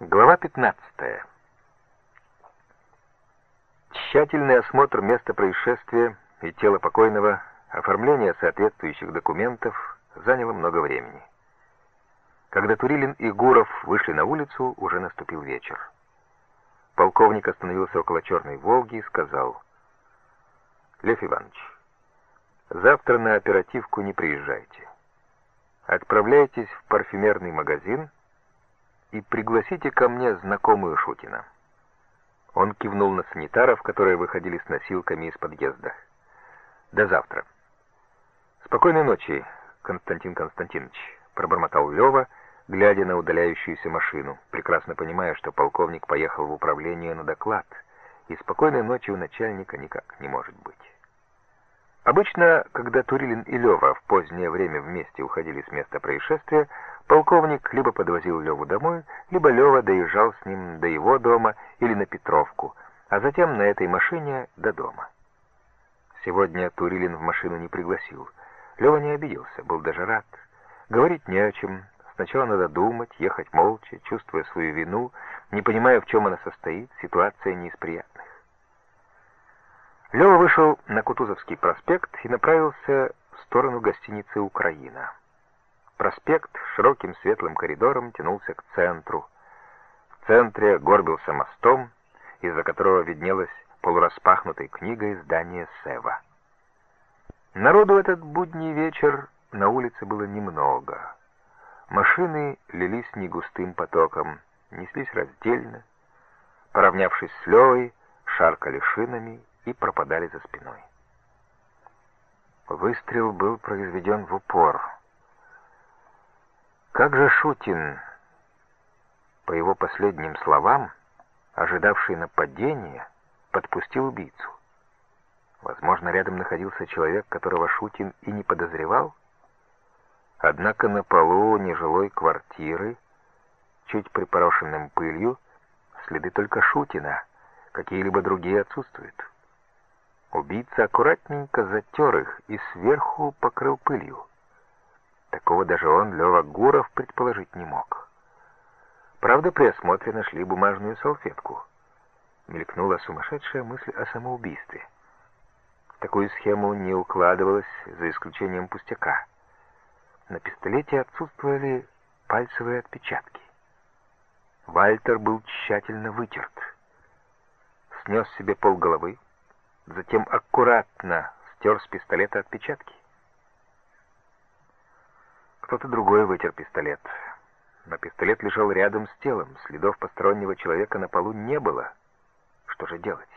Глава 15. Тщательный осмотр места происшествия и тела покойного, оформление соответствующих документов заняло много времени. Когда Турилин и Гуров вышли на улицу, уже наступил вечер. Полковник остановился около черной «Волги» и сказал, «Лев Иванович, завтра на оперативку не приезжайте. Отправляйтесь в парфюмерный магазин и пригласите ко мне знакомую Шутина». Он кивнул на санитаров, которые выходили с носилками из подъезда. «До завтра». «Спокойной ночи, Константин Константинович», — пробормотал Лева, глядя на удаляющуюся машину, прекрасно понимая, что полковник поехал в управление на доклад, и спокойной ночи у начальника никак не может быть. Обычно, когда Турилин и Лева в позднее время вместе уходили с места происшествия, полковник либо подвозил Леву домой, либо Лева доезжал с ним до его дома или на Петровку, а затем на этой машине до дома. Сегодня Турилин в машину не пригласил. Лева не обиделся, был даже рад. Говорить не о чем. Сначала надо думать, ехать молча, чувствуя свою вину, не понимая, в чем она состоит, ситуация не из приятных. Лева вышел на Кутузовский проспект и направился в сторону гостиницы «Украина». Проспект широким светлым коридором тянулся к центру. В центре горбился мостом, из-за которого виднелось полураспахнутой книгой здание Сева. Народу этот будний вечер на улице было немного. Машины лились негустым потоком, неслись раздельно, поравнявшись с Левой, шаркали шинами и пропадали за спиной. Выстрел был произведен в упор. Как же Шутин, по его последним словам, ожидавший нападения, подпустил убийцу? Возможно, рядом находился человек, которого Шутин и не подозревал? Однако на полу нежилой квартиры, чуть припорошенным пылью, следы только Шутина, какие-либо другие отсутствуют. Убийца аккуратненько затер их и сверху покрыл пылью. Такого даже он, Лева Гуров, предположить не мог. Правда, при осмотре нашли бумажную салфетку. Мелькнула сумасшедшая мысль о самоубийстве. Такую схему не укладывалось, за исключением пустяка. На пистолете отсутствовали пальцевые отпечатки. Вальтер был тщательно вытерт. Снес себе полголовы, затем аккуратно стер с пистолета отпечатки. Кто-то другой вытер пистолет. Но пистолет лежал рядом с телом, следов постороннего человека на полу не было. Что же делать?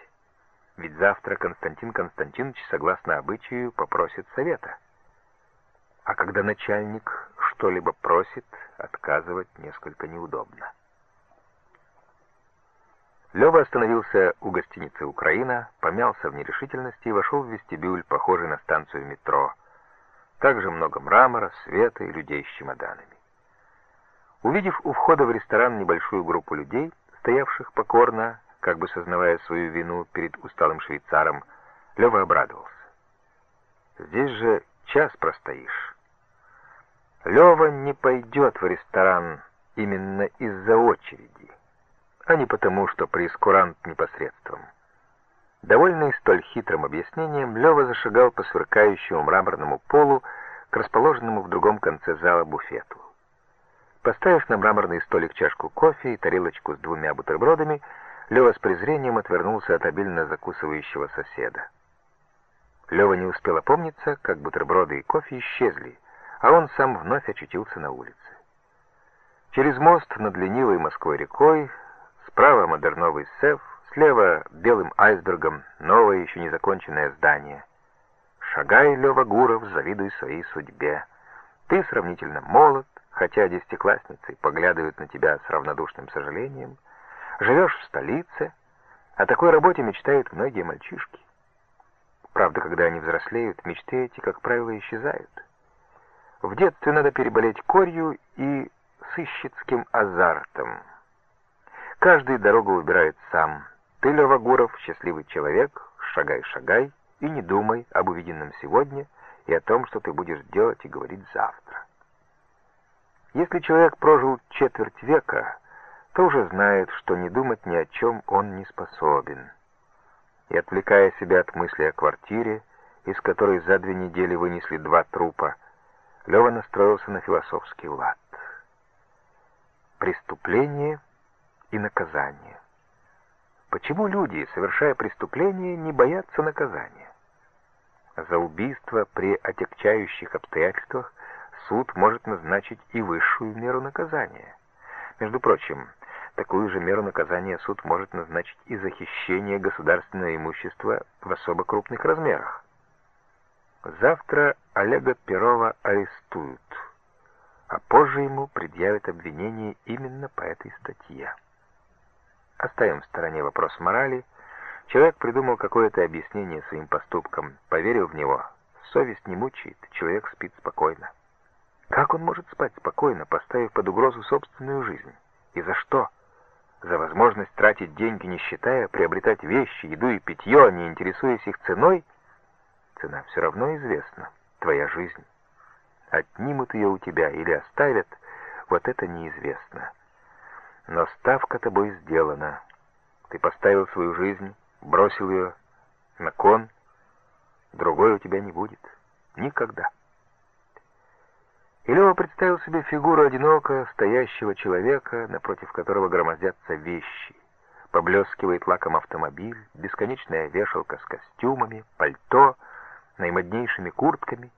Ведь завтра Константин Константинович, согласно обычаю, попросит совета. А когда начальник что-либо просит, отказывать несколько неудобно. Лева остановился у гостиницы «Украина», помялся в нерешительности и вошел в вестибюль, похожий на станцию метро. Также много мрамора, света и людей с чемоданами. Увидев у входа в ресторан небольшую группу людей, стоявших покорно, как бы сознавая свою вину перед усталым швейцаром, Лева обрадовался. «Здесь же час простоишь». Лева не пойдет в ресторан именно из-за очереди а не потому, что прескурант непосредством. Довольный столь хитрым объяснением, Лева зашагал по сверкающему мраморному полу к расположенному в другом конце зала буфету. Поставив на мраморный столик чашку кофе и тарелочку с двумя бутербродами, Лева с презрением отвернулся от обильно закусывающего соседа. Лева не успел опомниться, как бутерброды и кофе исчезли, а он сам вновь очутился на улице. Через мост над ленивой Москвой рекой Справа модерновый сеф, слева белым айсбергом новое еще не законченное здание. Шагай, Лева Гуров, завидуй своей судьбе. Ты сравнительно молод, хотя десятиклассницы поглядывают на тебя с равнодушным сожалением. Живешь в столице, о такой работе мечтают многие мальчишки. Правда, когда они взрослеют, мечты эти, как правило, исчезают. В детстве надо переболеть корью и сыщицким азартом. Каждый дорогу выбирает сам. Ты, Лева Гуров, счастливый человек, шагай-шагай и не думай об увиденном сегодня и о том, что ты будешь делать и говорить завтра. Если человек прожил четверть века, то уже знает, что не думать ни о чем он не способен. И отвлекая себя от мысли о квартире, из которой за две недели вынесли два трупа, Лева настроился на философский лад. Преступление и наказание. Почему люди, совершая преступление, не боятся наказания? За убийство при отягчающих обстоятельствах суд может назначить и высшую меру наказания. Между прочим, такую же меру наказания суд может назначить и за хищение государственного имущества в особо крупных размерах. Завтра Олега Перова арестуют, а позже ему предъявят обвинение именно по этой статье. Оставим в стороне вопрос морали. Человек придумал какое-то объяснение своим поступкам, поверил в него. Совесть не мучает, человек спит спокойно. Как он может спать спокойно, поставив под угрозу собственную жизнь? И за что? За возможность тратить деньги, не считая, приобретать вещи, еду и питье, не интересуясь их ценой? Цена все равно известна. Твоя жизнь. Отнимут ее у тебя или оставят, вот это неизвестно. Но ставка тобой сделана. Ты поставил свою жизнь, бросил ее на кон. Другой у тебя не будет. Никогда. И Лева представил себе фигуру одиноко стоящего человека, напротив которого громоздятся вещи. Поблескивает лаком автомобиль, бесконечная вешалка с костюмами, пальто, наимоднейшими куртками.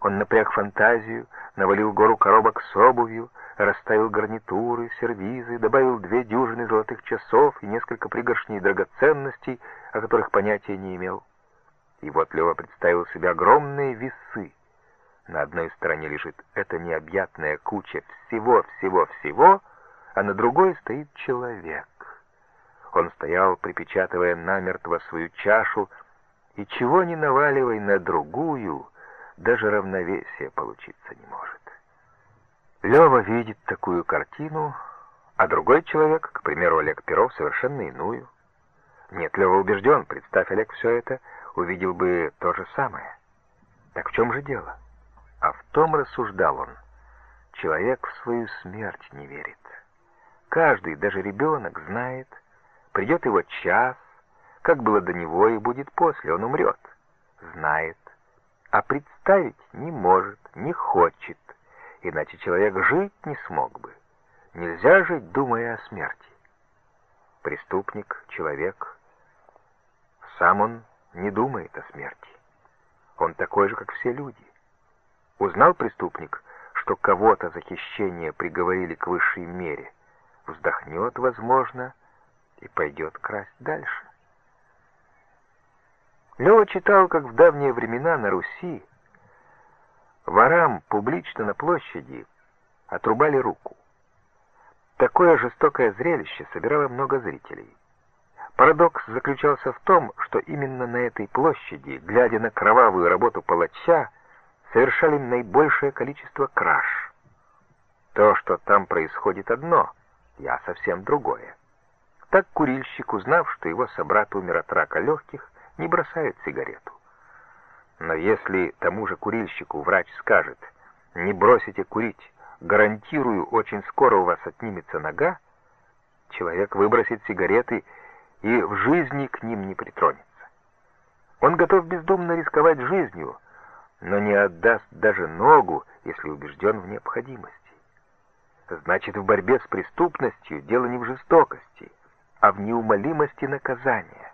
Он напряг фантазию, навалил гору коробок с обувью, расставил гарнитуры, сервизы, добавил две дюжины золотых часов и несколько пригоршней драгоценностей, о которых понятия не имел. И вот Лева представил себе огромные весы, на одной стороне лежит эта необъятная куча всего-всего-всего, а на другой стоит человек. Он стоял, припечатывая намертво свою чашу, и чего не наваливай на другую, даже равновесие получиться не может. Лева видит такую картину, а другой человек, к примеру, Олег Перов, совершенно иную. Нет, Лева убежден, представь Олег все это, увидел бы то же самое. Так в чем же дело? — а в том, рассуждал он, человек в свою смерть не верит. Каждый, даже ребенок, знает, придет его час, как было до него и будет после, он умрет. Знает, а представить не может, не хочет, иначе человек жить не смог бы. Нельзя жить, думая о смерти. Преступник, человек, сам он не думает о смерти. Он такой же, как все люди. Узнал преступник, что кого-то за хищение приговорили к высшей мере, вздохнет, возможно, и пойдет красть дальше. Лева читал, как в давние времена на Руси ворам публично на площади отрубали руку. Такое жестокое зрелище собирало много зрителей. Парадокс заключался в том, что именно на этой площади, глядя на кровавую работу палача, совершали наибольшее количество краж. То, что там происходит одно, я совсем другое. Так курильщик, узнав, что его собрат умер от рака легких, не бросает сигарету. Но если тому же курильщику врач скажет «не бросите курить, гарантирую, очень скоро у вас отнимется нога», человек выбросит сигареты и в жизни к ним не притронется. Он готов бездумно рисковать жизнью, но не отдаст даже ногу, если убежден в необходимости. Значит, в борьбе с преступностью дело не в жестокости, а в неумолимости наказания.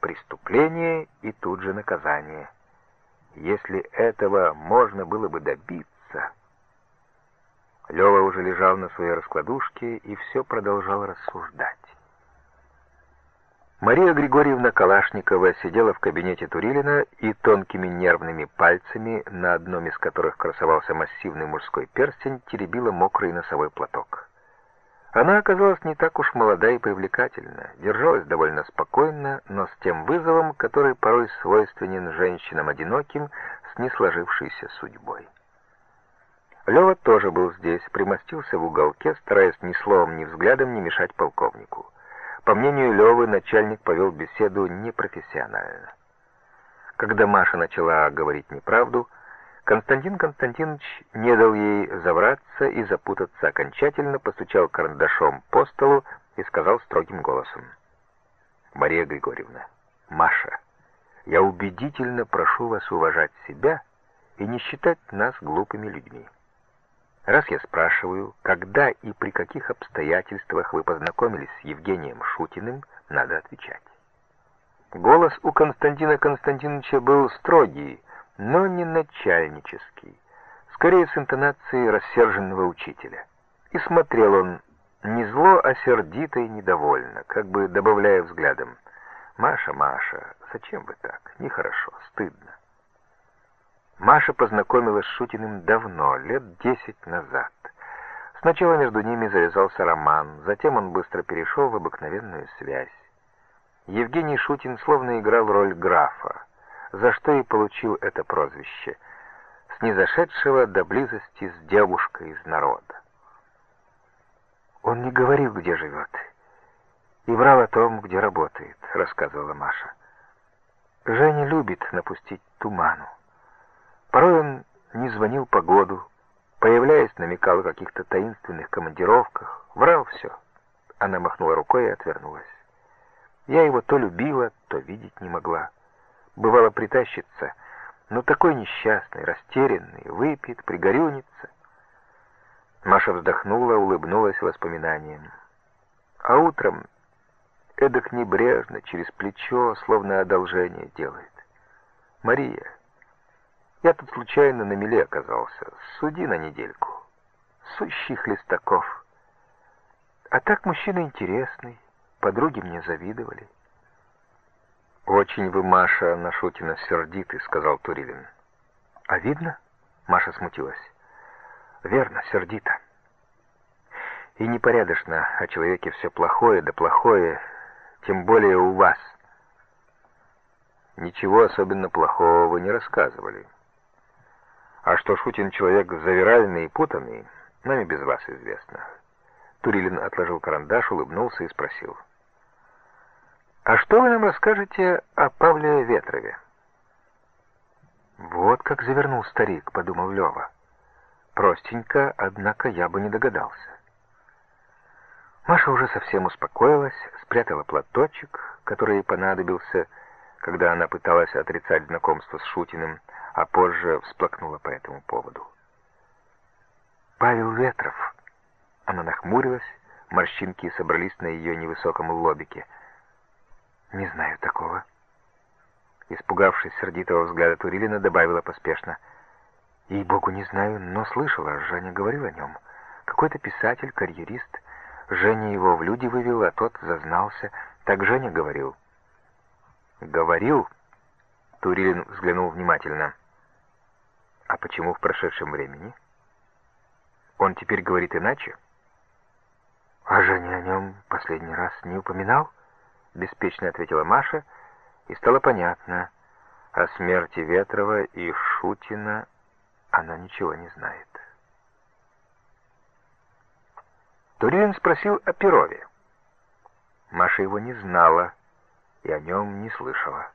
Преступление и тут же наказание. Если этого можно было бы добиться... Лева уже лежал на своей раскладушке и все продолжал рассуждать. Мария Григорьевна Калашникова сидела в кабинете Турилина и тонкими нервными пальцами, на одном из которых красовался массивный мужской перстень, теребила мокрый носовой платок. Она оказалась не так уж молода и привлекательна, держалась довольно спокойно, но с тем вызовом, который порой свойственен женщинам одиноким с несложившейся судьбой. Лева тоже был здесь, примостился в уголке, стараясь ни словом, ни взглядом не мешать полковнику. По мнению Левы, начальник повел беседу непрофессионально. Когда Маша начала говорить неправду, Константин Константинович не дал ей забраться и запутаться окончательно, постучал карандашом по столу и сказал строгим голосом. «Мария Григорьевна, Маша, я убедительно прошу вас уважать себя и не считать нас глупыми людьми. Раз я спрашиваю, когда и при каких обстоятельствах вы познакомились с Евгением Шутиным, надо отвечать. Голос у Константина Константиновича был строгий, но не начальнический, скорее с интонацией рассерженного учителя. И смотрел он не зло, а сердито и недовольно, как бы добавляя взглядом, «Маша, Маша, зачем вы так? Нехорошо, стыдно». Маша познакомилась с Шутиным давно, лет десять назад. Сначала между ними завязался роман, затем он быстро перешел в обыкновенную связь. Евгений Шутин словно играл роль графа, за что и получил это прозвище, снизошедшего до близости с девушкой из народа. Он не говорил, где живет, и врал о том, где работает, рассказывала Маша. Женя любит напустить туману. Порой он не звонил по году, появляясь, намекал о каких-то таинственных командировках, врал все. Она махнула рукой и отвернулась. Я его то любила, то видеть не могла. Бывало притащится, но такой несчастный, растерянный, выпьет, пригорюнится. Маша вздохнула, улыбнулась воспоминанием. А утром эдак небрежно, через плечо, словно одолжение делает. «Мария, я тут случайно на меле оказался. Суди на недельку. Сущий Хлестаков. А так мужчина интересный. Подруги мне завидовали. «Очень вы, Маша, на Шутина сердиты», — сказал Турилин. «А видно?» — Маша смутилась. «Верно, сердито. И непорядочно о человеке все плохое, да плохое, тем более у вас». «Ничего особенно плохого вы не рассказывали». А что Шутин человек завиральный и путанный, нам и без вас известно. Турилин отложил карандаш, улыбнулся и спросил. «А что вы нам расскажете о Павле Ветрове?» «Вот как завернул старик», — подумал Лева. «Простенько, однако я бы не догадался». Маша уже совсем успокоилась, спрятала платочек, который ей понадобился, когда она пыталась отрицать знакомство с Шутиным, а позже всплакнула по этому поводу. «Павел Ветров!» Она нахмурилась, морщинки собрались на ее невысоком лобике. «Не знаю такого». Испугавшись сердитого взгляда Турилина, добавила поспешно. «Ей-богу, не знаю, но слышала, Женя говорил о нем. Какой-то писатель, карьерист. Женя его в люди вывел, а тот зазнался. Так Женя говорил». «Говорил?» Турилин взглянул внимательно. А почему в прошедшем времени? Он теперь говорит иначе? А Женя о нем последний раз не упоминал? Беспечно ответила Маша, и стало понятно, о смерти Ветрова и Шутина она ничего не знает. Турин спросил о Перове. Маша его не знала и о нем не слышала.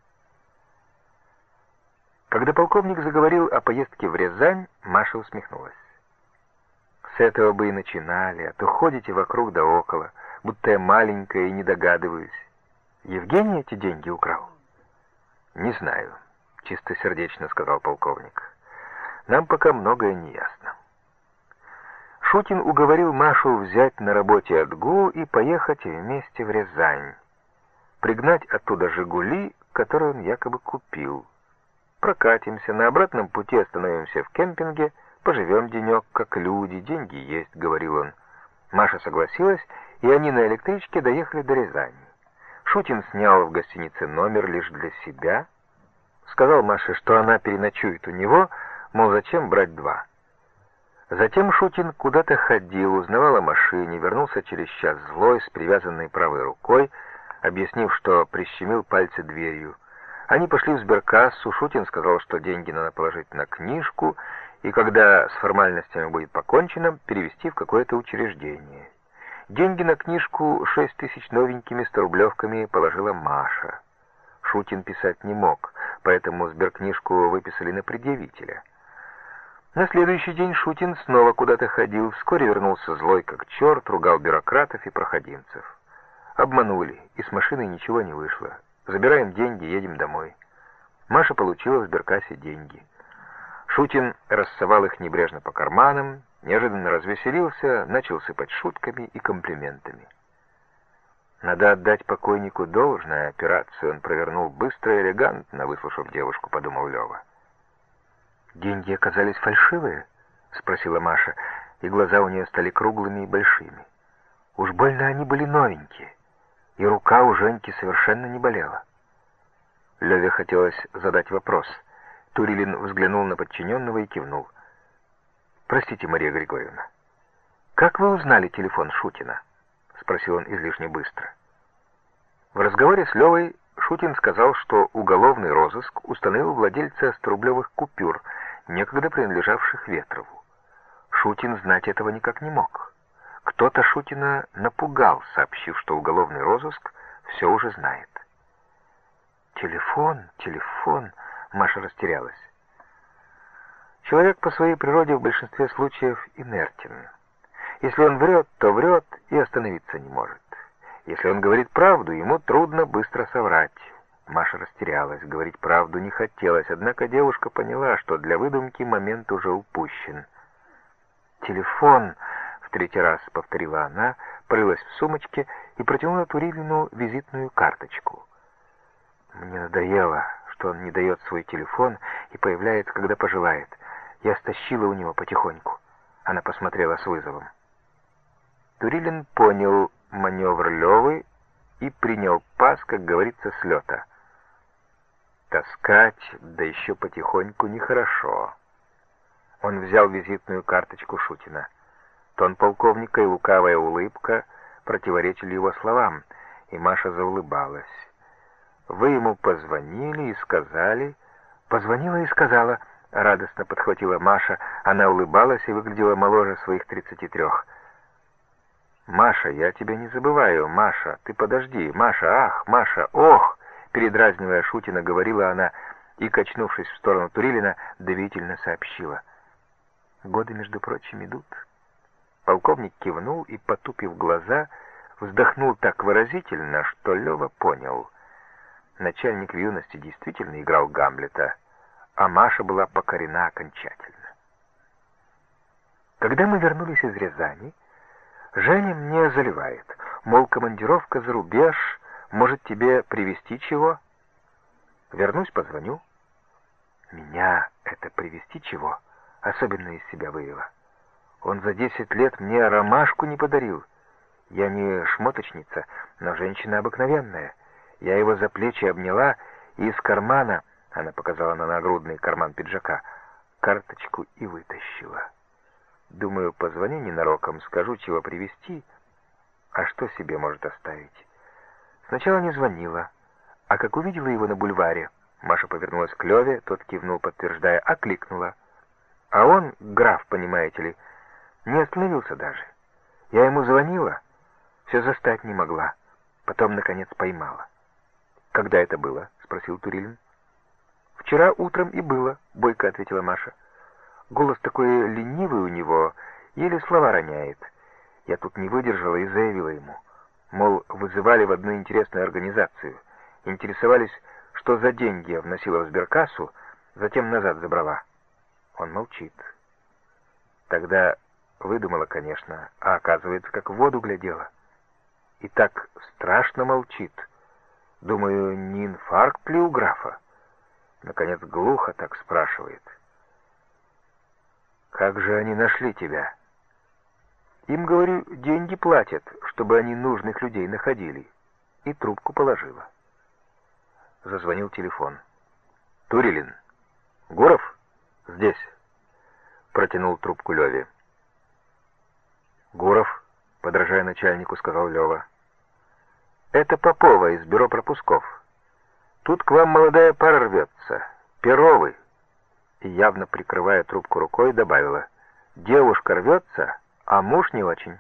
Когда полковник заговорил о поездке в Рязань, Маша усмехнулась. С этого бы и начинали, а то ходите вокруг да около, будто я маленькая и не догадываюсь. Евгений эти деньги украл? Не знаю, чистосердечно сказал полковник. Нам пока многое не ясно. Шутин уговорил Машу взять на работе отгул и поехать вместе в Рязань. Пригнать оттуда «Жигули», которые он якобы купил прокатимся, на обратном пути остановимся в кемпинге, поживем денек, как люди, деньги есть», — говорил он. Маша согласилась, и они на электричке доехали до Рязани. Шутин снял в гостинице номер лишь для себя. Сказал Маше, что она переночует у него, мол, зачем брать два. Затем Шутин куда-то ходил, узнавал о машине, вернулся через час злой, с привязанной правой рукой, объяснив, что прищемил пальцы дверью. Они пошли в сберкассу, Шутин сказал, что деньги надо положить на книжку, и когда с формальностями будет покончено, перевести в какое-то учреждение. Деньги на книжку шесть тысяч новенькими сторублевками положила Маша. Шутин писать не мог, поэтому сберкнижку выписали на предъявителя. На следующий день Шутин снова куда-то ходил, вскоре вернулся злой как черт, ругал бюрократов и проходимцев. Обманули, и с машиной ничего не вышло. Забираем деньги, едем домой. Маша получила в сберкассе деньги. Шутин рассовал их небрежно по карманам, неожиданно развеселился, начал сыпать шутками и комплиментами. Надо отдать покойнику должное, операцию он провернул быстро и элегантно, выслушав девушку, подумал Лева. «Деньги оказались фальшивые?» — спросила Маша, и глаза у нее стали круглыми и большими. Уж больно они были новенькие, и рука у Женьки совершенно не болела. Леве хотелось задать вопрос. Турилин взглянул на подчиненного и кивнул. «Простите, Мария Григорьевна, как вы узнали телефон Шутина?» — спросил он излишне быстро. В разговоре с Левой Шутин сказал, что уголовный розыск установил владельца 100-рублевых купюр — некогда принадлежавших Ветрову. Шутин знать этого никак не мог. Кто-то Шутина напугал, сообщив, что уголовный розыск все уже знает. «Телефон, телефон!» — Маша растерялась. Человек по своей природе в большинстве случаев инертен. Если он врет, то врет и остановиться не может. Если он говорит правду, ему трудно быстро соврать. Маша растерялась, говорить правду не хотелось, однако девушка поняла, что для выдумки момент уже упущен. «Телефон!» — в третий раз повторила она, порылась в сумочке и протянула Турилину визитную карточку. «Мне надоело, что он не дает свой телефон и появляется, когда пожелает. Я стащила у него потихоньку». Она посмотрела с вызовом. Турилин понял маневр Левы и принял пас, как говорится, с лета. Таскать, да еще потихоньку, нехорошо. Он взял визитную карточку Шутина. Тон полковника и лукавая улыбка противоречили его словам, и Маша заулыбалась. «Вы ему позвонили и сказали...» «Позвонила и сказала...» — радостно подхватила Маша. Она улыбалась и выглядела моложе своих тридцати трех. «Маша, я тебя не забываю. Маша, ты подожди. Маша, ах, Маша, ох!» Передразнивая Шутина, говорила она и, качнувшись в сторону Турилина, доверительно сообщила. «Годы, между прочим, идут». Полковник кивнул и, потупив глаза, вздохнул так выразительно, что Лева понял. Начальник в юности действительно играл Гамлета, а Маша была покорена окончательно. Когда мы вернулись из Рязани, Женя мне заливает, мол, командировка за рубеж — может, тебе привезти чего? Вернусь, позвоню. Меня это привезти чего? Особенно из себя вывело. Он за десять лет мне ромашку не подарил. Я не шмоточница, но женщина обыкновенная. Я его за плечи обняла и из кармана, она показала на нагрудный карман пиджака, карточку и вытащила. Думаю, позвоню ненароком, скажу, чего привезти, а что себе может оставить. Сначала не звонила, а как увидела его на бульваре, Маша повернулась к Леве, тот кивнул, подтверждая, окликнула. А он, граф, понимаете ли, не остановился даже. Я ему звонила, все застать не могла. Потом, наконец, поймала. «Когда это было?» — спросил Турилин. «Вчера утром и было», — бойко ответила Маша. Голос такой ленивый у него, еле слова роняет. Я тут не выдержала и заявила ему. Мол, вызывали в одну интересную организацию. Интересовались, что за деньги я вносила в сберкассу, затем назад забрала. Он молчит. Тогда выдумала, конечно, а оказывается, как в воду глядела. И так страшно молчит. Думаю, не инфаркт ли у графа? Наконец глухо так спрашивает. «Как же они нашли тебя?» Им, говорю, деньги платят, чтобы они нужных людей находили. И трубку положила. Зазвонил телефон. Турилин. Гуров? Здесь. Протянул трубку Леве. Гуров, подражая начальнику, сказал Лева. Это Попова из бюро пропусков. Тут к вам молодая пара рвется. Перовы. И явно прикрывая трубку рукой, добавила. Девушка рвется, а муж не очень.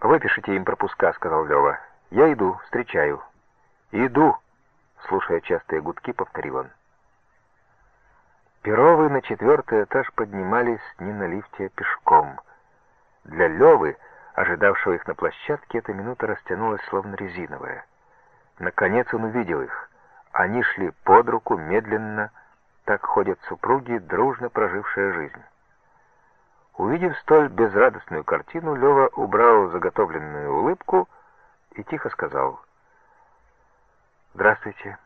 «Выпишите им пропуска», — сказал Лева. «Я иду, встречаю». «Иду», — слушая частые гудки, повторил он. Перовы на четвертый этаж поднимались не на лифте, а пешком. Для Левы, ожидавшего их на площадке, эта минута растянулась словно резиновая. Наконец он увидел их. Они шли под руку, медленно, так ходят супруги, дружно прожившая жизнь. Увидев столь безрадостную картину, Лева убрал заготовленную улыбку и тихо сказал «Здравствуйте,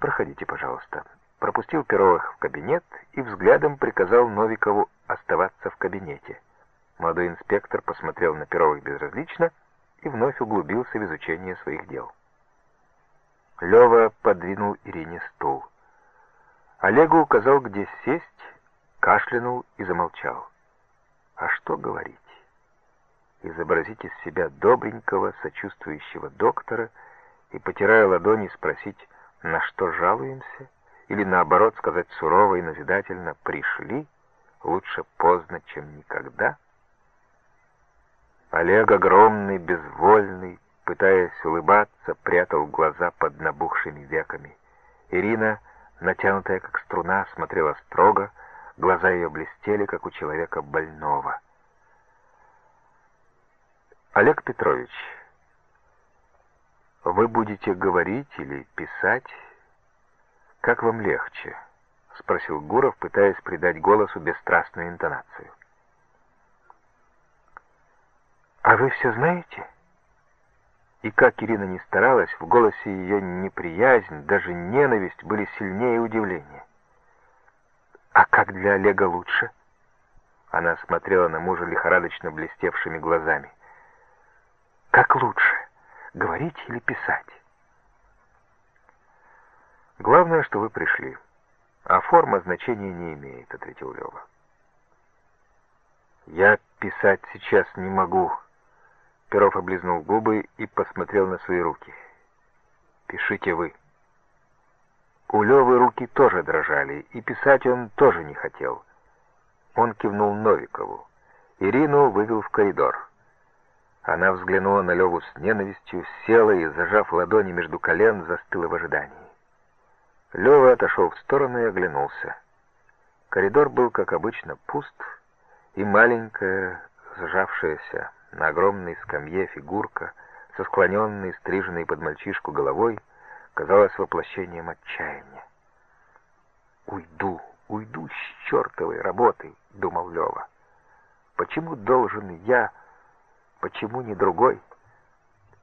проходите, пожалуйста». Пропустил Перовых в кабинет и взглядом приказал Новикову оставаться в кабинете. Молодой инспектор посмотрел на Перовых безразлично и вновь углубился в изучение своих дел. Лева подвинул Ирине стул. Олегу указал, где сесть, кашлянул и замолчал. А что говорить? Изобразить из себя добренького, сочувствующего доктора и, потирая ладони, спросить, на что жалуемся, или наоборот сказать сурово и назидательно «пришли», лучше поздно, чем никогда. Олег огромный, безвольный, пытаясь улыбаться, прятал глаза под набухшими веками. Ирина, натянутая как струна, смотрела строго, глаза ее блестели, как у человека больного. Олег Петрович, вы будете говорить или писать, как вам легче? — спросил Гуров, пытаясь придать голосу бесстрастную интонацию. «А вы все знаете?» И как Ирина не старалась, в голосе ее неприязнь, даже ненависть были сильнее удивления. «А как для Олега лучше?» Она смотрела на мужа лихорадочно блестевшими глазами. «Как лучше? Говорить или писать?» «Главное, что вы пришли, а форма значения не имеет», — ответил Лева. «Я писать сейчас не могу», Перов облизнул губы и посмотрел на свои руки. «Пишите вы». У Левы руки тоже дрожали, и писать он тоже не хотел. Он кивнул Новикову. Ирину вывел в коридор. Она взглянула на Леву с ненавистью, села и, зажав ладони между колен, застыла в ожидании. Лева отошел в сторону и оглянулся. Коридор был, как обычно, пуст, и маленькая, сжавшаяся на огромной скамье фигурка со склоненной, стриженной под мальчишку головой казалась воплощением отчаяния. «Уйду, уйду с чертовой работы», — думал Лева. «Почему должен я, почему не другой?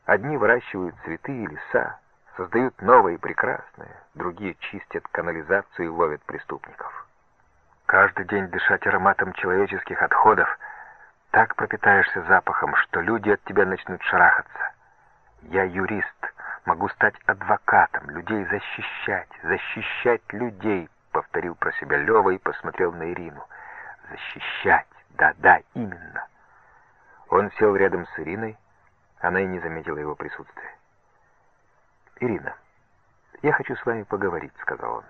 Одни выращивают цветы и леса, создают новое и прекрасное, другие чистят канализацию и ловят преступников. Каждый день дышать ароматом человеческих отходов — так пропитаешься запахом, что люди от тебя начнут шарахаться. Я юрист, могу стать адвокатом, людей защищать, защищать людей, повторил про себя Лева и посмотрел на Ирину. Защищать, да-да, именно. Он сел рядом с Ириной, она и не заметила его присутствия. «Ирина, я хочу с вами поговорить», — сказал он.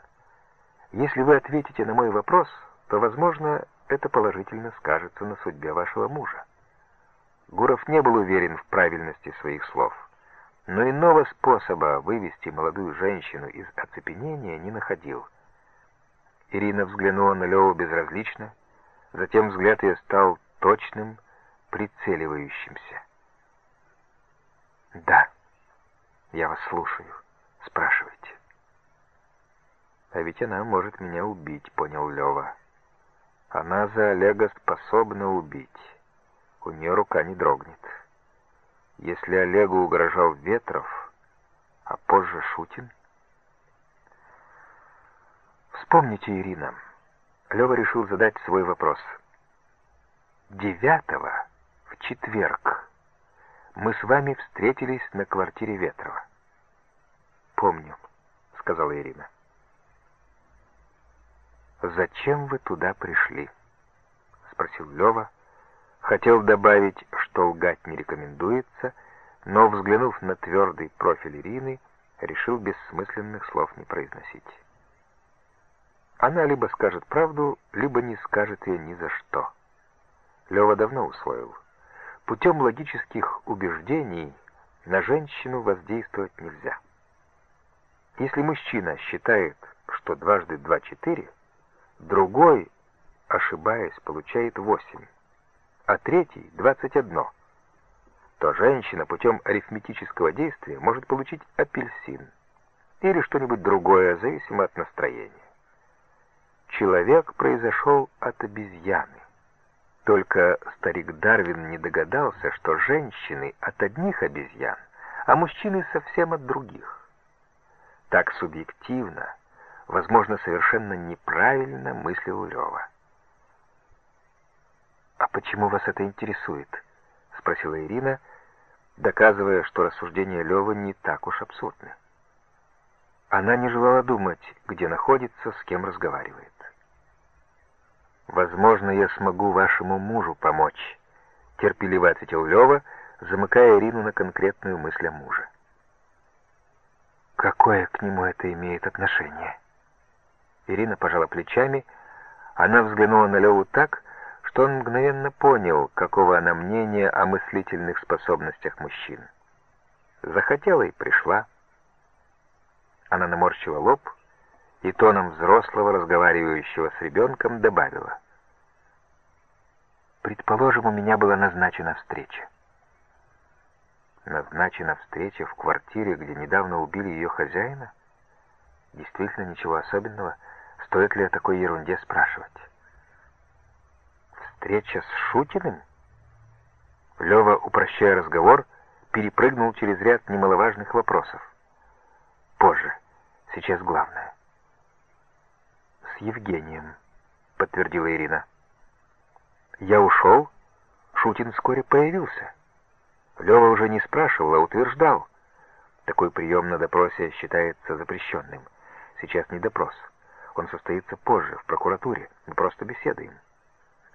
«Если вы ответите на мой вопрос, то, возможно, это положительно скажется на судьбе вашего мужа. Гуров не был уверен в правильности своих слов, но иного способа вывести молодую женщину из оцепенения не находил. Ирина взглянула на Леву безразлично, затем взгляд ее стал точным, прицеливающимся. «Да, я вас слушаю. Спрашивайте». «А ведь она может меня убить», — понял Лева. Она за Олега способна убить. У нее рука не дрогнет. Если Олегу угрожал Ветров, а позже Шутин... Вспомните, Ирина. Лева решил задать свой вопрос. Девятого, в четверг, мы с вами встретились на квартире Ветрова. «Помню», — сказала Ирина. «Зачем вы туда пришли?» — спросил Лева. Хотел добавить, что лгать не рекомендуется, но, взглянув на твердый профиль Ирины, решил бессмысленных слов не произносить. Она либо скажет правду, либо не скажет ее ни за что. Лева давно усвоил. Путем логических убеждений на женщину воздействовать нельзя. Если мужчина считает, что дважды два — четыре, другой, ошибаясь, получает 8, а третий — 21, то женщина путем арифметического действия может получить апельсин или что-нибудь другое, зависимо от настроения. Человек произошел от обезьяны. Только старик Дарвин не догадался, что женщины от одних обезьян, а мужчины совсем от других. Так субъективно, возможно, совершенно неправильно мыслил Лева. «А почему вас это интересует?» — спросила Ирина, доказывая, что рассуждения Левы не так уж абсурдны. Она не желала думать, где находится, с кем разговаривает. «Возможно, я смогу вашему мужу помочь», — терпеливо ответил Лева, замыкая Ирину на конкретную мысль о муже. «Какое к нему это имеет отношение?» Ирина пожала плечами, она взглянула на Леву так, что он мгновенно понял, какого она мнения о мыслительных способностях мужчин. Захотела и пришла. Она наморщила лоб и тоном взрослого, разговаривающего с ребенком, добавила. «Предположим, у меня была назначена встреча». Назначена встреча в квартире, где недавно убили ее хозяина? Действительно ничего особенного. Стоит ли о такой ерунде спрашивать? Встреча с Шутиным? Лева, упрощая разговор, перепрыгнул через ряд немаловажных вопросов. Позже. Сейчас главное. С Евгением, подтвердила Ирина. Я ушел, Шутин вскоре появился. Лева уже не спрашивал, а утверждал. Такой прием на допросе считается запрещенным. Сейчас не допрос. Он состоится позже, в прокуратуре. Мы просто беседуем.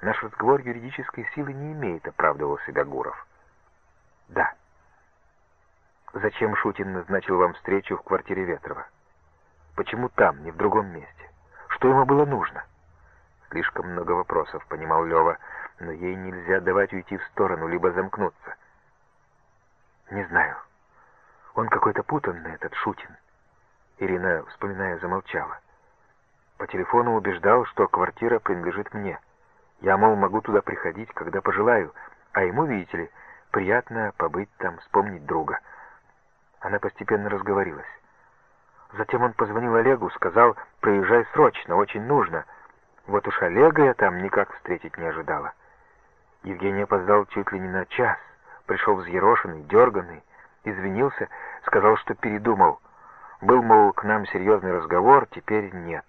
Наш разговор юридической силы не имеет, оправдывал себя Гуров. Да. Зачем Шутин назначил вам встречу в квартире Ветрова? Почему там, не в другом месте? Что ему было нужно? Слишком много вопросов, понимал Лева, но ей нельзя давать уйти в сторону, либо замкнуться. Не знаю. Он какой-то путанный, этот Шутин. Ирина, вспоминая, замолчала. По телефону убеждал, что квартира принадлежит мне. Я, мол, могу туда приходить, когда пожелаю, а ему, видите ли, приятно побыть там, вспомнить друга. Она постепенно разговорилась. Затем он позвонил Олегу, сказал, приезжай срочно, очень нужно. Вот уж Олега я там никак встретить не ожидала. Евгений опоздал чуть ли не на час. Пришел взъерошенный, дерганный, извинился, сказал, что передумал. Был, мол, к нам серьезный разговор, теперь нет.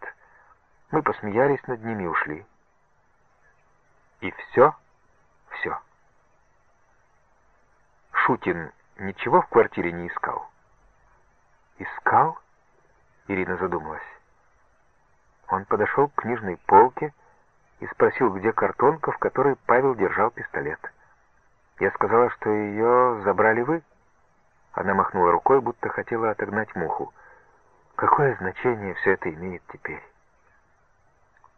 Мы посмеялись над ними и ушли. И все? Все. Шутин ничего в квартире не искал? Искал? Ирина задумалась. Он подошел к книжной полке и спросил, где картонка, в которой Павел держал пистолет. Я сказала, что ее забрали вы. Она махнула рукой, будто хотела отогнать муху. Какое значение все это имеет теперь?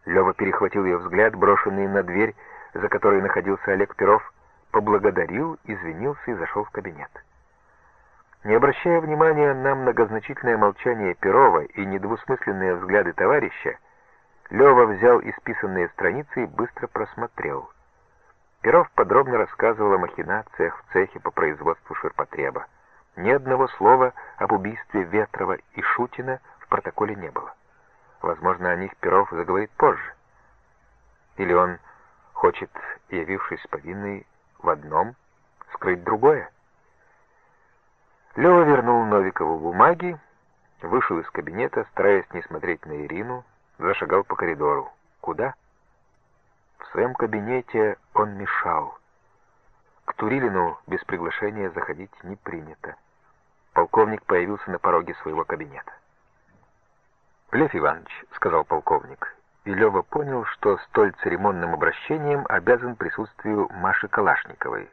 Лева перехватил ее взгляд, брошенный на дверь, за которой находился Олег Перов, поблагодарил, извинился и зашел в кабинет. Не обращая внимания на многозначительное молчание Перова и недвусмысленные взгляды товарища, Лева взял исписанные страницы и быстро просмотрел. Перов подробно рассказывал о махинациях в цехе по производству ширпотреба. Ни одного слова об убийстве Ветрова и Шутина в протоколе не было. Возможно, о них Перов заговорит позже. Или он хочет, явившись повинной в одном, скрыть другое. Лева вернул Новикову бумаги, вышел из кабинета, стараясь не смотреть на Ирину, зашагал по коридору. Куда? В своем кабинете он мешал. К Турилину без приглашения заходить не принято. Полковник появился на пороге своего кабинета. «Лев Иванович», — сказал полковник, и Лева понял, что столь церемонным обращением обязан присутствию Маши Калашниковой.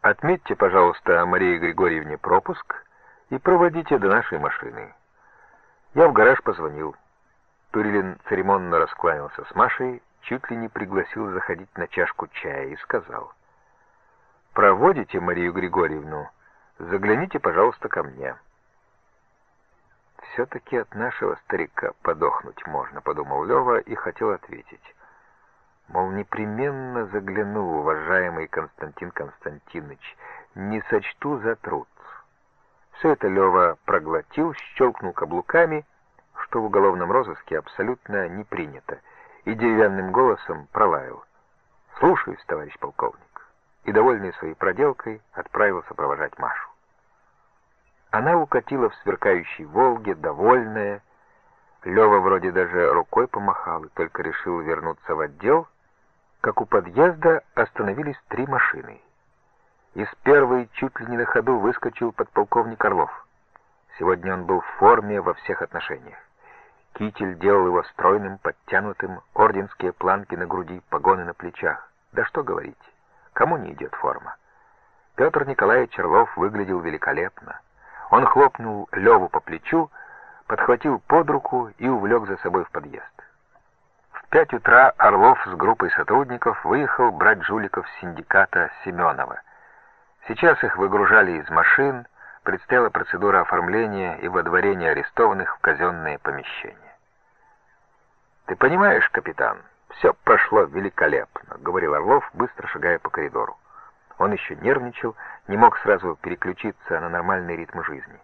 «Отметьте, пожалуйста, Марии Григорьевне пропуск и проводите до нашей машины. Я в гараж позвонил». Турилин церемонно раскланялся с Машей, чуть ли не пригласил заходить на чашку чая и сказал, «Проводите Марию Григорьевну, загляните, пожалуйста, ко мне». Все-таки от нашего старика подохнуть можно», — подумал Лева и хотел ответить. Мол, непременно загляну, уважаемый Константин Константинович, не сочту за труд. Все это Лева проглотил, щелкнул каблуками, что в уголовном розыске абсолютно не принято, и деревянным голосом пролаял. «Слушаюсь, товарищ полковник», и, довольный своей проделкой, отправился провожать Машу. Она укатила в сверкающей «Волге», довольная. Лева вроде даже рукой помахал и только решил вернуться в отдел, как у подъезда остановились три машины. Из первой чуть ли не на ходу выскочил подполковник Орлов. Сегодня он был в форме во всех отношениях. Китель делал его стройным, подтянутым, орденские планки на груди, погоны на плечах. Да что говорить, кому не идет форма? Петр Николаевич Орлов выглядел великолепно. Он хлопнул Леву по плечу, подхватил под руку и увлек за собой в подъезд. В пять утра Орлов с группой сотрудников выехал брать жуликов синдиката Семенова. Сейчас их выгружали из машин, предстояла процедура оформления и водворения арестованных в казенные помещения. «Ты понимаешь, капитан, все прошло великолепно», — говорил Орлов, быстро шагая по коридору. Он еще нервничал, не мог сразу переключиться на нормальный ритм жизни.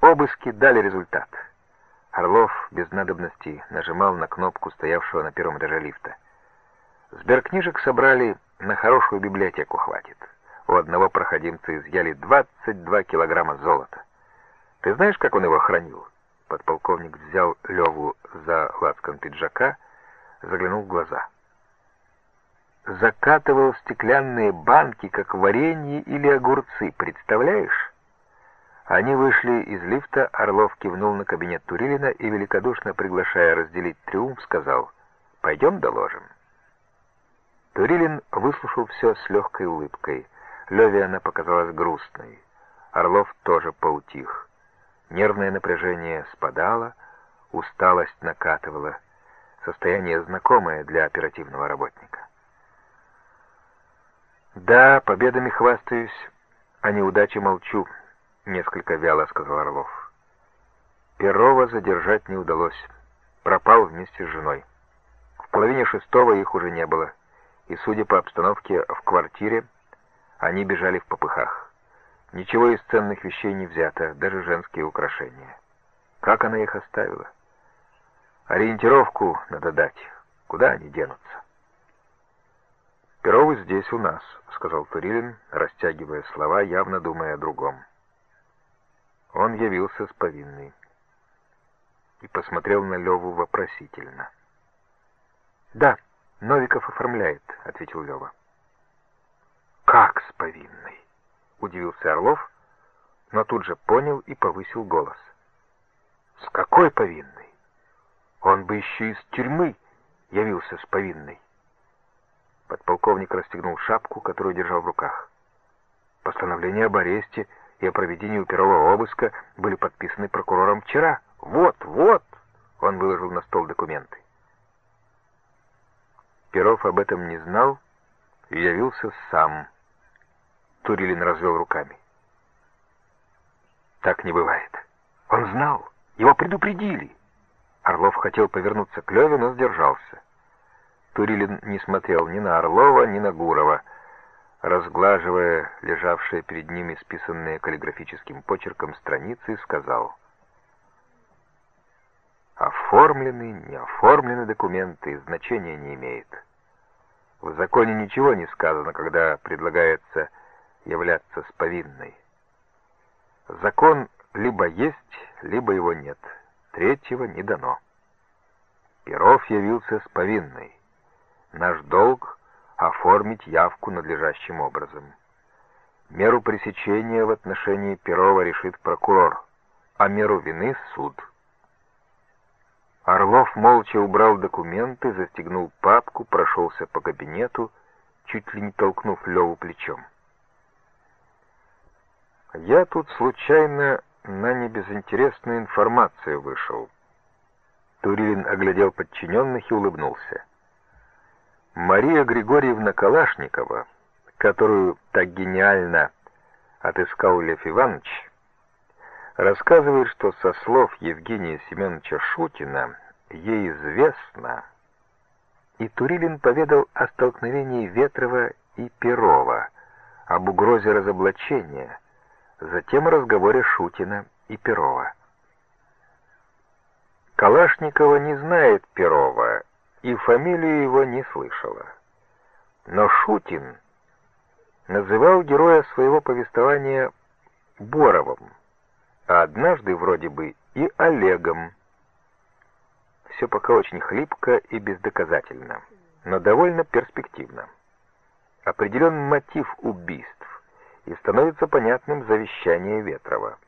Обыски дали результат. Орлов без надобности нажимал на кнопку стоявшего на первом этаже лифта. Сберкнижек собрали, на хорошую библиотеку хватит. У одного проходимца изъяли 22 килограмма золота. Ты знаешь, как он его хранил? Подполковник взял Леву за лацкан пиджака, заглянул в глаза. Закатывал стеклянные банки, как варенье или огурцы, представляешь? Они вышли из лифта, Орлов кивнул на кабинет Турилина и, великодушно приглашая разделить триумф, сказал «Пойдем доложим». Турилин выслушал все с легкой улыбкой. Леве она показалась грустной. Орлов тоже поутих. Нервное напряжение спадало, усталость накатывала. Состояние знакомое для оперативного работника. «Да, победами хвастаюсь, а неудаче молчу», — несколько вяло сказал Орлов. Перова задержать не удалось. Пропал вместе с женой. В половине шестого их уже не было, и, судя по обстановке в квартире, они бежали в попыхах. Ничего из ценных вещей не взято, даже женские украшения. Как она их оставила? Ориентировку надо дать. Куда они денутся? «Перовы здесь у нас», — сказал Турилин, растягивая слова, явно думая о другом. Он явился с повинной и посмотрел на Леву вопросительно. «Да, Новиков оформляет», — ответил Лева. «Как с повинной?» — удивился Орлов, но тут же понял и повысил голос. «С какой повинной? Он бы еще из тюрьмы явился с повинной». Подполковник расстегнул шапку, которую держал в руках. Постановление об аресте и о проведении первого обыска были подписаны прокурором вчера. Вот, вот, он выложил на стол документы. Перов об этом не знал и явился сам. Турилин развел руками. Так не бывает. Он знал. Его предупредили. Орлов хотел повернуться к Леве, но сдержался. Турилин не смотрел ни на Орлова, ни на Гурова, разглаживая лежавшие перед ними списанные каллиграфическим почерком страницы, сказал «Оформлены, не оформлены документы, значения не имеет. В законе ничего не сказано, когда предлагается являться с повинной. Закон либо есть, либо его нет. Третьего не дано. Перов явился с повинной. Наш долг — оформить явку надлежащим образом. Меру пресечения в отношении Перова решит прокурор, а меру вины — суд. Орлов молча убрал документы, застегнул папку, прошелся по кабинету, чуть ли не толкнув Леву плечом. Я тут случайно на небезынтересную информацию вышел. Турилин оглядел подчиненных и улыбнулся. Мария Григорьевна Калашникова, которую так гениально отыскал Лев Иванович, рассказывает, что со слов Евгения Семеновича Шутина ей известно, и Турилин поведал о столкновении Ветрова и Перова, об угрозе разоблачения, затем о разговоре Шутина и Перова. Калашникова не знает Перова и фамилию его не слышала. Но Шутин называл героя своего повествования Боровым, а однажды вроде бы и Олегом. Все пока очень хлипко и бездоказательно, но довольно перспективно. Определен мотив убийств, и становится понятным завещание Ветрова.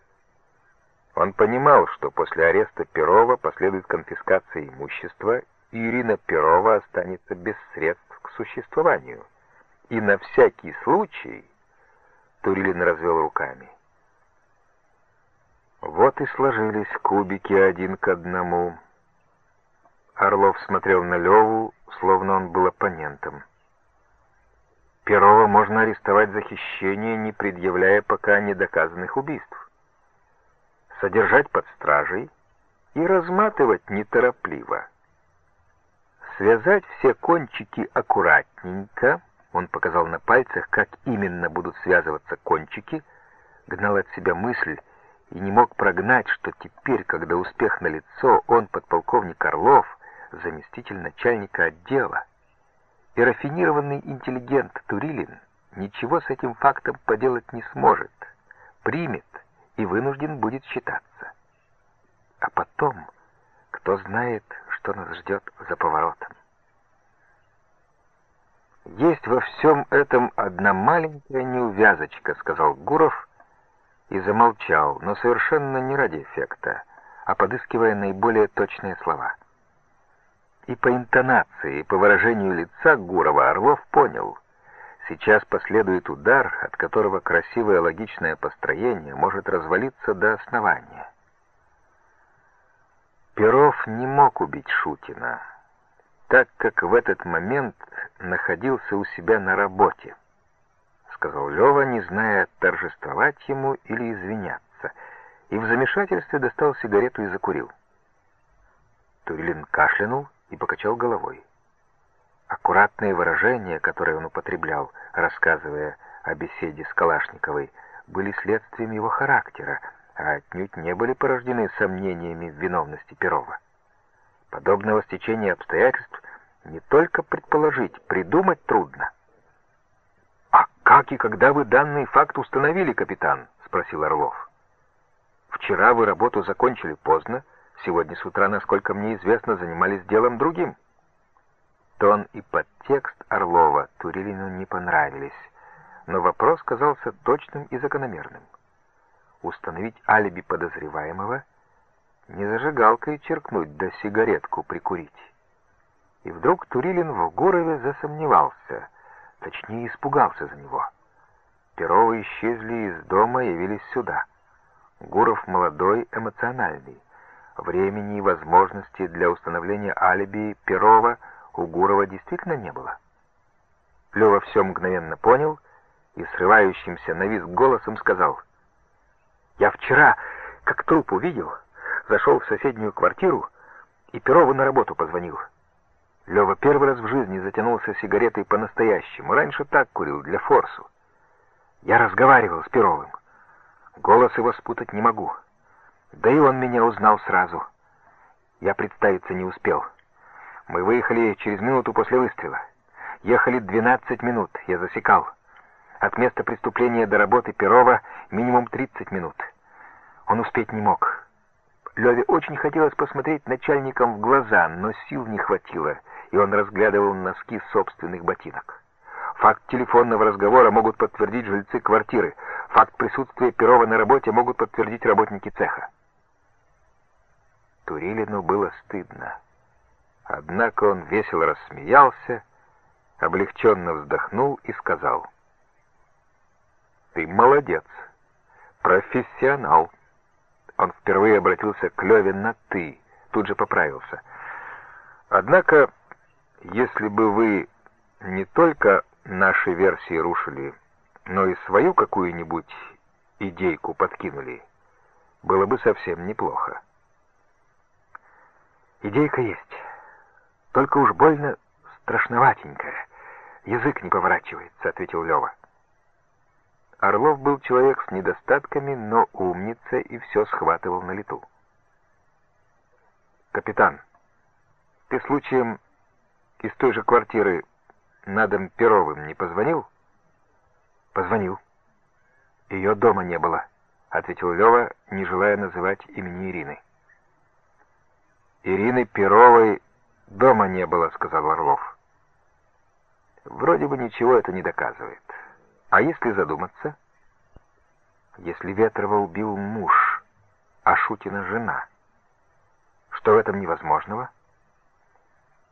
Он понимал, что после ареста Перова последует конфискация имущества, и Ирина Перова останется без средств к существованию. И на всякий случай Турилин развел руками. Вот и сложились кубики один к одному. Орлов смотрел на Леву, словно он был оппонентом. Перова можно арестовать за хищение, не предъявляя пока недоказанных убийств. Содержать под стражей и разматывать неторопливо. Связать все кончики аккуратненько, он показал на пальцах, как именно будут связываться кончики, гнал от себя мысль, и не мог прогнать, что теперь, когда успех налицо, он, подполковник Орлов, заместитель начальника отдела, и рафинированный интеллигент Турилин ничего с этим фактом поделать не сможет, примет и вынужден будет считаться. А потом, кто знает, что нас ждет за поворотом. «Есть во всем этом одна маленькая неувязочка», — сказал Гуров, и замолчал, но совершенно не ради эффекта, а подыскивая наиболее точные слова. И по интонации, и по выражению лица Гурова Орлов понял, сейчас последует удар, от которого красивое логичное построение может развалиться до основания. Перов не мог убить Шутина, так как в этот момент находился у себя на работе сказал Лева, не зная, торжествовать ему или извиняться, и в замешательстве достал сигарету и закурил. Турилин кашлянул и покачал головой. Аккуратные выражения, которые он употреблял, рассказывая о беседе с Калашниковой, были следствием его характера, а отнюдь не были порождены сомнениями в виновности Перова. Подобного стечения обстоятельств не только предположить, придумать трудно — «Как и когда вы данный факт установили, капитан?» — спросил Орлов. «Вчера вы работу закончили поздно, сегодня с утра, насколько мне известно, занимались делом другим». Тон и подтекст Орлова Турилину не понравились, но вопрос казался точным и закономерным. Установить алиби подозреваемого, не зажигалкой черкнуть, да сигаретку прикурить. И вдруг Турилин в Гурове засомневался — Точнее, испугался за него. Перовы исчезли из дома явились сюда. Гуров молодой, эмоциональный. Времени и возможности для установления алиби Перова у Гурова действительно не было. Лева все мгновенно понял и срывающимся на визг голосом сказал. «Я вчера, как труп увидел, зашел в соседнюю квартиру и Перову на работу позвонил». Лева первый раз в жизни затянулся сигаретой по-настоящему. Раньше так курил, для форсу. Я разговаривал с Перовым. Голос его спутать не могу. Да и он меня узнал сразу. Я представиться не успел. Мы выехали через минуту после выстрела. Ехали 12 минут, я засекал. От места преступления до работы Перова минимум 30 минут. Он успеть не мог. Леве очень хотелось посмотреть начальникам в глаза, но сил не хватило — и он разглядывал носки собственных ботинок. Факт телефонного разговора могут подтвердить жильцы квартиры. Факт присутствия Перова на работе могут подтвердить работники цеха. Турилину было стыдно. Однако он весело рассмеялся, облегченно вздохнул и сказал. «Ты молодец, профессионал». Он впервые обратился к Леве на «ты», тут же поправился. «Однако если бы вы не только наши версии рушили, но и свою какую-нибудь идейку подкинули, было бы совсем неплохо. Идейка есть. Только уж больно страшноватенькая. Язык не поворачивается, ответил Лева. Орлов был человек с недостатками, но умница и все схватывал на лету. «Капитан, ты случаем из той же квартиры надом Перовым не позвонил?» «Позвонил. Ее дома не было», — ответил Лева, не желая называть имени Ирины. «Ирины Перовой дома не было», — сказал Орлов. «Вроде бы ничего это не доказывает. А если задуматься? Если Ветрова убил муж, а Шутина жена, что в этом невозможного?»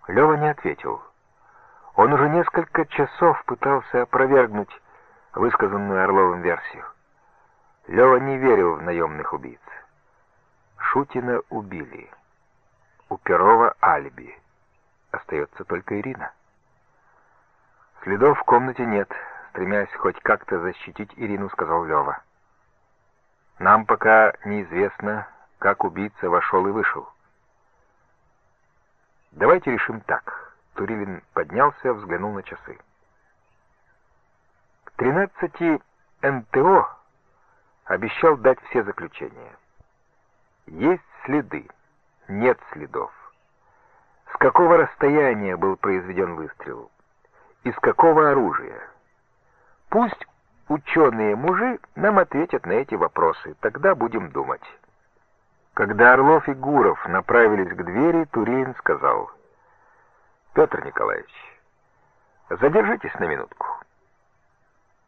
Лева не ответил. Он уже несколько часов пытался опровергнуть высказанную Орловым версию. Лева не верил в наемных убийц. Шутина убили. У Перова алиби. Остается только Ирина. Следов в комнате нет. Стремясь хоть как-то защитить Ирину, сказал Лева. Нам пока неизвестно, как убийца вошел и вышел. Давайте решим так. Турилин поднялся, взглянул на часы. К 13 НТО обещал дать все заключения. Есть следы нет следов. С какого расстояния был произведен выстрел? Из какого оружия? Пусть ученые-мужи нам ответят на эти вопросы, тогда будем думать. Когда Орлов и Гуров направились к двери, Турин сказал, «Петр Николаевич, задержитесь на минутку».